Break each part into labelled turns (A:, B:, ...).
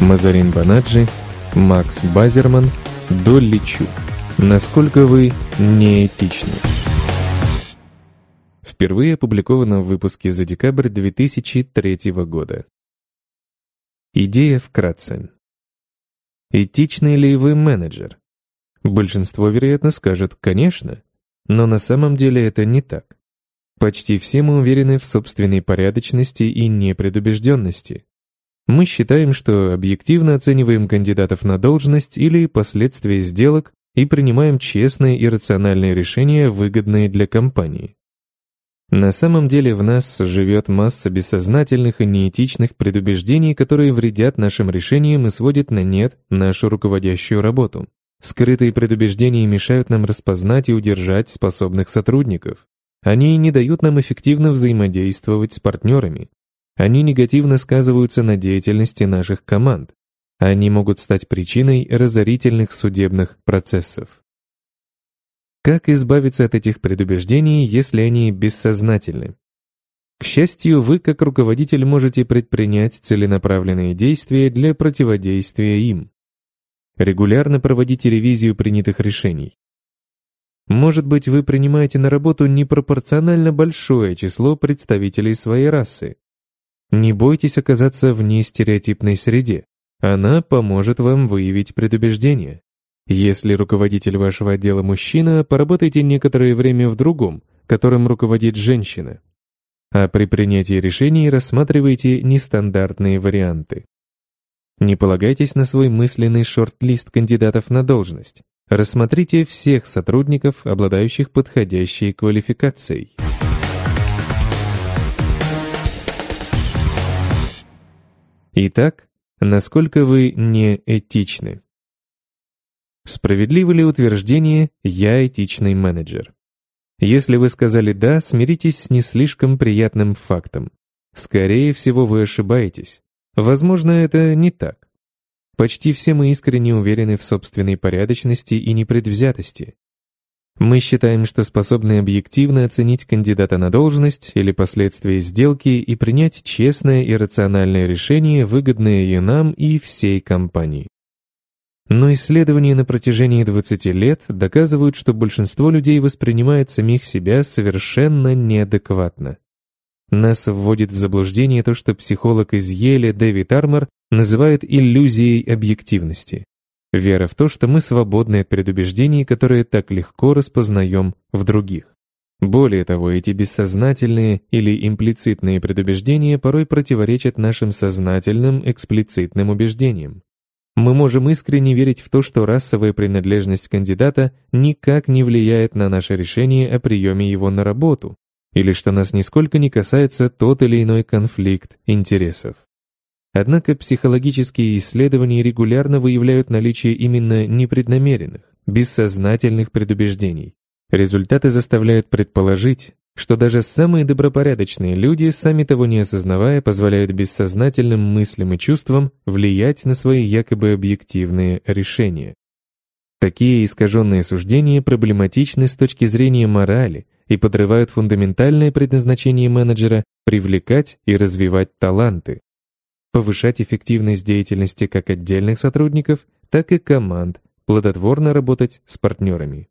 A: Мазарин Банаджи, Макс Базерман, Долли Чу. Насколько вы неэтичны? Впервые опубликовано в выпуске за декабрь 2003 года. Идея вкратце. Этичный ли вы менеджер? Большинство, вероятно, скажет «конечно», но на самом деле это не так. Почти все мы уверены в собственной порядочности и непредубежденности – мы считаем, что объективно оцениваем кандидатов на должность или последствия сделок и принимаем честные и рациональные решения, выгодные для компании. На самом деле в нас живет масса бессознательных и неэтичных предубеждений, которые вредят нашим решениям и сводят на нет нашу руководящую работу. Скрытые предубеждения мешают нам распознать и удержать способных сотрудников. Они не дают нам эффективно взаимодействовать с партнерами, они негативно сказываются на деятельности наших команд. Они могут стать причиной разорительных судебных процессов. Как избавиться от этих предубеждений, если они бессознательны? К счастью, вы как руководитель можете предпринять целенаправленные действия для противодействия им. Регулярно проводите ревизию принятых решений. Может быть, вы принимаете на работу непропорционально большое число представителей своей расы. Не бойтесь оказаться вне стереотипной среде. Она поможет вам выявить предубеждения. Если руководитель вашего отдела мужчина, поработайте некоторое время в другом, которым руководит женщина. А при принятии решений рассматривайте нестандартные варианты. Не полагайтесь на свой мысленный шорт-лист кандидатов на должность. Рассмотрите всех сотрудников, обладающих подходящей квалификацией. Итак, насколько вы не этичны? Справедливо ли утверждение «я этичный менеджер»? Если вы сказали «да», смиритесь с не слишком приятным фактом. Скорее всего, вы ошибаетесь. Возможно, это не так. Почти все мы искренне уверены в собственной порядочности и непредвзятости, мы считаем, что способны объективно оценить кандидата на должность или последствия сделки и принять честное и рациональное решение, выгодное и нам, и всей компании. Но исследования на протяжении 20 лет доказывают, что большинство людей воспринимает самих себя совершенно неадекватно. Нас вводит в заблуждение то, что психолог из Йеля Дэвид Армор называет иллюзией объективности. Вера в то, что мы свободны от предубеждений, которые так легко распознаем в других. Более того, эти бессознательные или имплицитные предубеждения порой противоречат нашим сознательным эксплицитным убеждениям. Мы можем искренне верить в то, что расовая принадлежность кандидата никак не влияет на наше решение о приеме его на работу, или что нас нисколько не касается тот или иной конфликт интересов. Однако психологические исследования регулярно выявляют наличие именно непреднамеренных, бессознательных предубеждений. Результаты заставляют предположить, что даже самые добропорядочные люди, сами того не осознавая, позволяют бессознательным мыслям и чувствам влиять на свои якобы объективные решения. Такие искаженные суждения проблематичны с точки зрения морали и подрывают фундаментальное предназначение менеджера привлекать и развивать таланты, повышать эффективность деятельности как отдельных сотрудников, так и команд, плодотворно работать с партнерами.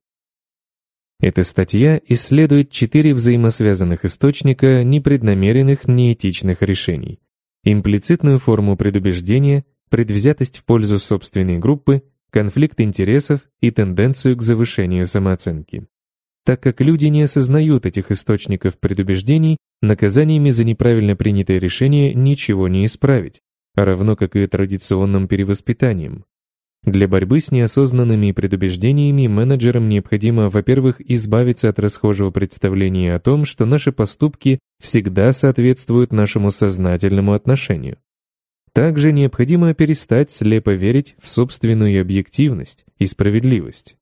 A: Эта статья исследует четыре взаимосвязанных источника непреднамеренных неэтичных решений. Имплицитную форму предубеждения, предвзятость в пользу собственной группы, конфликт интересов и тенденцию к завышению самооценки. Так как люди не осознают этих источников предубеждений, Наказаниями за неправильно принятое решение ничего не исправить, равно как и традиционным перевоспитанием. Для борьбы с неосознанными предубеждениями менеджерам необходимо, во-первых, избавиться от расхожего представления о том, что наши поступки всегда соответствуют нашему сознательному отношению. Также необходимо перестать слепо верить в собственную объективность и справедливость.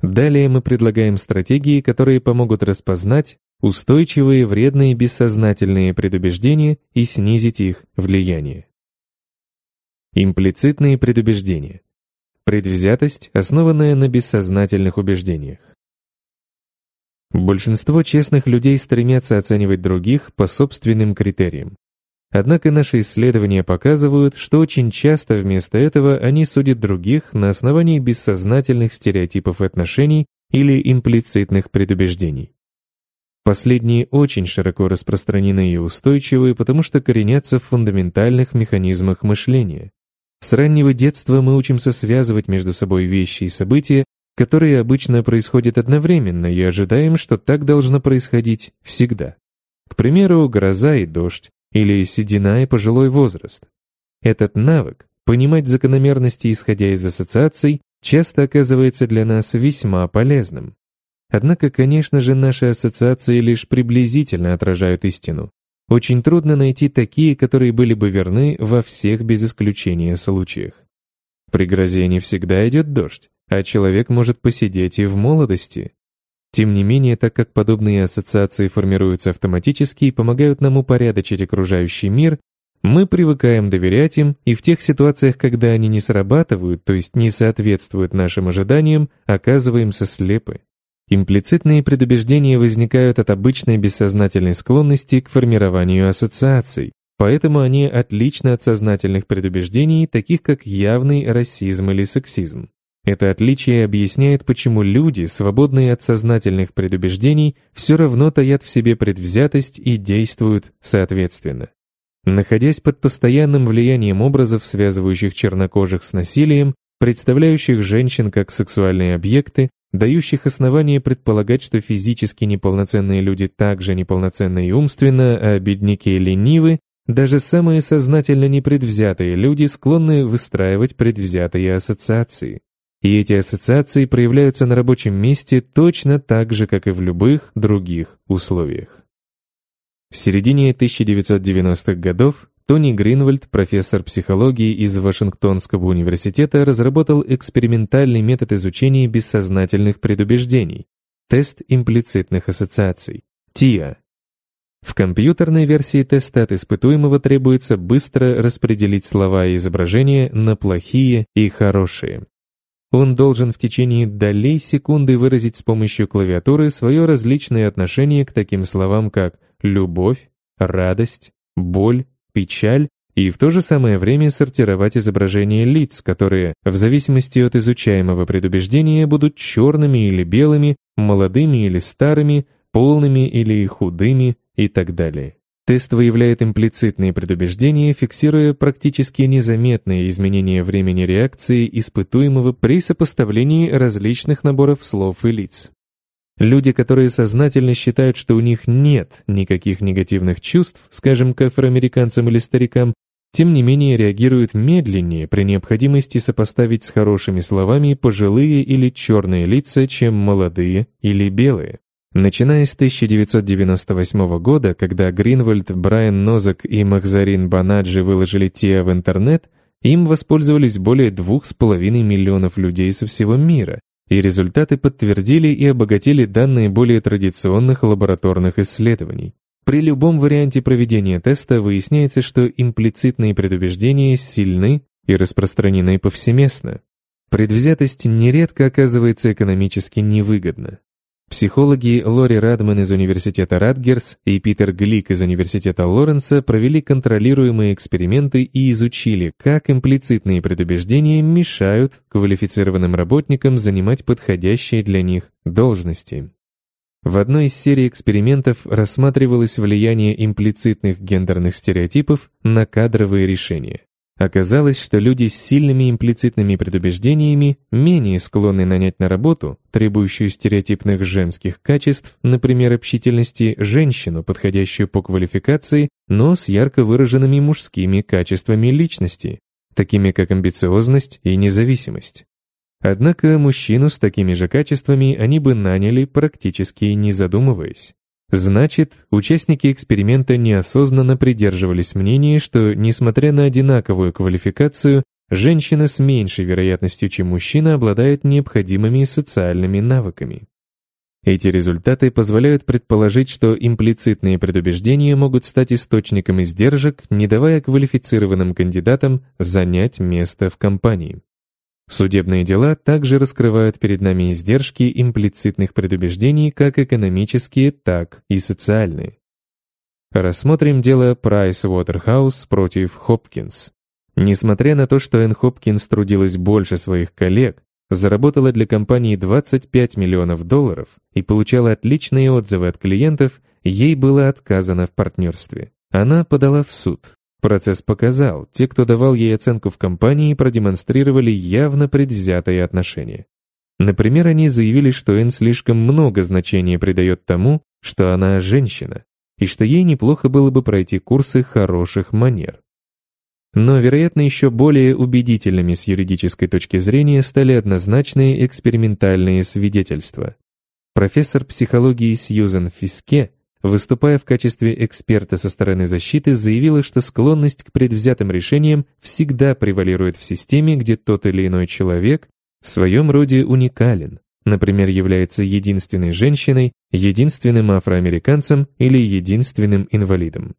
A: Далее мы предлагаем стратегии, которые помогут распознать, устойчивые вредные бессознательные предубеждения и снизить их влияние. Имплицитные предубеждения. Предвзятость, основанная на бессознательных убеждениях. Большинство честных людей стремятся оценивать других по собственным критериям. Однако наши исследования показывают, что очень часто вместо этого они судят других на основании бессознательных стереотипов отношений или имплицитных предубеждений. Последние очень широко распространены и устойчивы, потому что коренятся в фундаментальных механизмах мышления. С раннего детства мы учимся связывать между собой вещи и события, которые обычно происходят одновременно и ожидаем, что так должно происходить всегда. К примеру, гроза и дождь, или седина и пожилой возраст. Этот навык, понимать закономерности, исходя из ассоциаций, часто оказывается для нас весьма полезным. Однако, конечно же, наши ассоциации лишь приблизительно отражают истину. Очень трудно найти такие, которые были бы верны во всех без исключения случаях. При грозе не всегда идет дождь, а человек может посидеть и в молодости. Тем не менее, так как подобные ассоциации формируются автоматически и помогают нам упорядочить окружающий мир, мы привыкаем доверять им, и в тех ситуациях, когда они не срабатывают, то есть не соответствуют нашим ожиданиям, оказываемся слепы. Имплицитные предубеждения возникают от обычной бессознательной склонности к формированию ассоциаций, поэтому они отличны от сознательных предубеждений, таких как явный расизм или сексизм. Это отличие объясняет, почему люди, свободные от сознательных предубеждений, все равно таят в себе предвзятость и действуют соответственно. Находясь под постоянным влиянием образов, связывающих чернокожих с насилием, представляющих женщин как сексуальные объекты, дающих основания предполагать, что физически неполноценные люди также неполноценны и умственно, а бедняки и ленивы, даже самые сознательно непредвзятые люди склонны выстраивать предвзятые ассоциации. И эти ассоциации проявляются на рабочем месте точно так же, как и в любых других условиях. В середине 1990-х годов Тони Гринвальд, профессор психологии из Вашингтонского университета, разработал экспериментальный метод изучения бессознательных предубеждений – тест имплицитных ассоциаций – ТИА. В компьютерной версии теста от испытуемого требуется быстро распределить слова и изображения на плохие и хорошие. Он должен в течение долей секунды выразить с помощью клавиатуры свое различное отношение к таким словам, как «любовь», «радость», «боль», печаль и в то же самое время сортировать изображения лиц, которые, в зависимости от изучаемого предубеждения, будут черными или белыми, молодыми или старыми, полными или худыми и так далее. Тест выявляет имплицитные предубеждения, фиксируя практически незаметные изменения времени реакции испытуемого при сопоставлении различных наборов слов и лиц. Люди, которые сознательно считают, что у них нет никаких негативных чувств, скажем, к афроамериканцам или старикам, тем не менее реагируют медленнее при необходимости сопоставить с хорошими словами пожилые или черные лица, чем молодые или белые. Начиная с 1998 года, когда Гринвальд, Брайан Нозак и Махзарин Банаджи выложили ТИА в интернет, им воспользовались более 2,5 миллионов людей со всего мира, и результаты подтвердили и обогатили данные более традиционных лабораторных исследований. При любом варианте проведения теста выясняется, что имплицитные предубеждения сильны и распространены повсеместно. Предвзятость нередко оказывается экономически невыгодна. Психологи Лори Радман из Университета Радгерс и Питер Глик из Университета Лоренса провели контролируемые эксперименты и изучили, как имплицитные предубеждения мешают квалифицированным работникам занимать подходящие для них должности. В одной из серий экспериментов рассматривалось влияние имплицитных гендерных стереотипов на кадровые решения. Оказалось, что люди с сильными имплицитными предубеждениями менее склонны нанять на работу, требующую стереотипных женских качеств, например, общительности, женщину, подходящую по квалификации, но с ярко выраженными мужскими качествами личности, такими как амбициозность и независимость. Однако мужчину с такими же качествами они бы наняли практически не задумываясь. Значит, участники эксперимента неосознанно придерживались мнения, что, несмотря на одинаковую квалификацию, женщина с меньшей вероятностью, чем мужчина, обладает необходимыми социальными навыками. Эти результаты позволяют предположить, что имплицитные предубеждения могут стать источником издержек, не давая квалифицированным кандидатам занять место в компании. Судебные дела также раскрывают перед нами издержки имплицитных предубеждений как экономические, так и социальные. Рассмотрим дело Price Waterhouse против Хопкинс. Несмотря на то, что Энн Хопкинс трудилась больше своих коллег, заработала для компании 25 миллионов долларов и получала отличные отзывы от клиентов, ей было отказано в партнерстве. Она подала в суд, Процесс показал, те, кто давал ей оценку в компании, продемонстрировали явно предвзятое отношение. Например, они заявили, что Энн слишком много значения придает тому, что она женщина, и что ей неплохо было бы пройти курсы хороших манер. Но, вероятно, еще более убедительными с юридической точки зрения стали однозначные экспериментальные свидетельства. Профессор психологии Сьюзен Фиске – выступая в качестве эксперта со стороны защиты, заявила, что склонность к предвзятым решениям всегда превалирует в системе, где тот или иной человек в своем роде уникален, например, является единственной женщиной, единственным афроамериканцем или единственным инвалидом.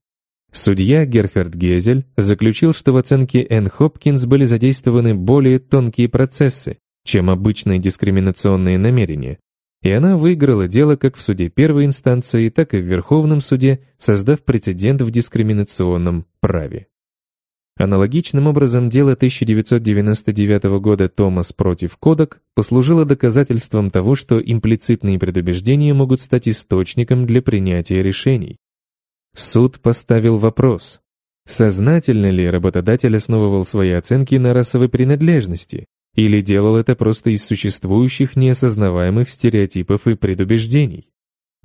A: Судья Герхард Гезель заключил, что в оценке Энн Хопкинс были задействованы более тонкие процессы, чем обычные дискриминационные намерения, и она выиграла дело как в суде первой инстанции, так и в Верховном суде, создав прецедент в дискриминационном праве. Аналогичным образом дело 1999 года Томас против Кодек послужило доказательством того, что имплицитные предубеждения могут стать источником для принятия решений. Суд поставил вопрос, сознательно ли работодатель основывал свои оценки на расовой принадлежности, или делал это просто из существующих неосознаваемых стереотипов и предубеждений?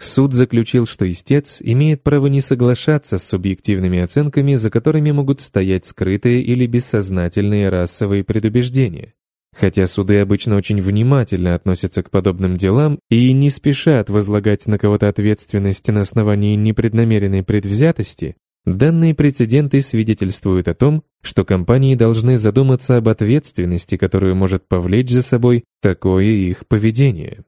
A: Суд заключил, что истец имеет право не соглашаться с субъективными оценками, за которыми могут стоять скрытые или бессознательные расовые предубеждения. Хотя суды обычно очень внимательно относятся к подобным делам и не спешат возлагать на кого-то ответственность на основании непреднамеренной предвзятости, Данные прецеденты свидетельствуют о том, что компании должны задуматься об ответственности, которую может повлечь за собой такое их поведение.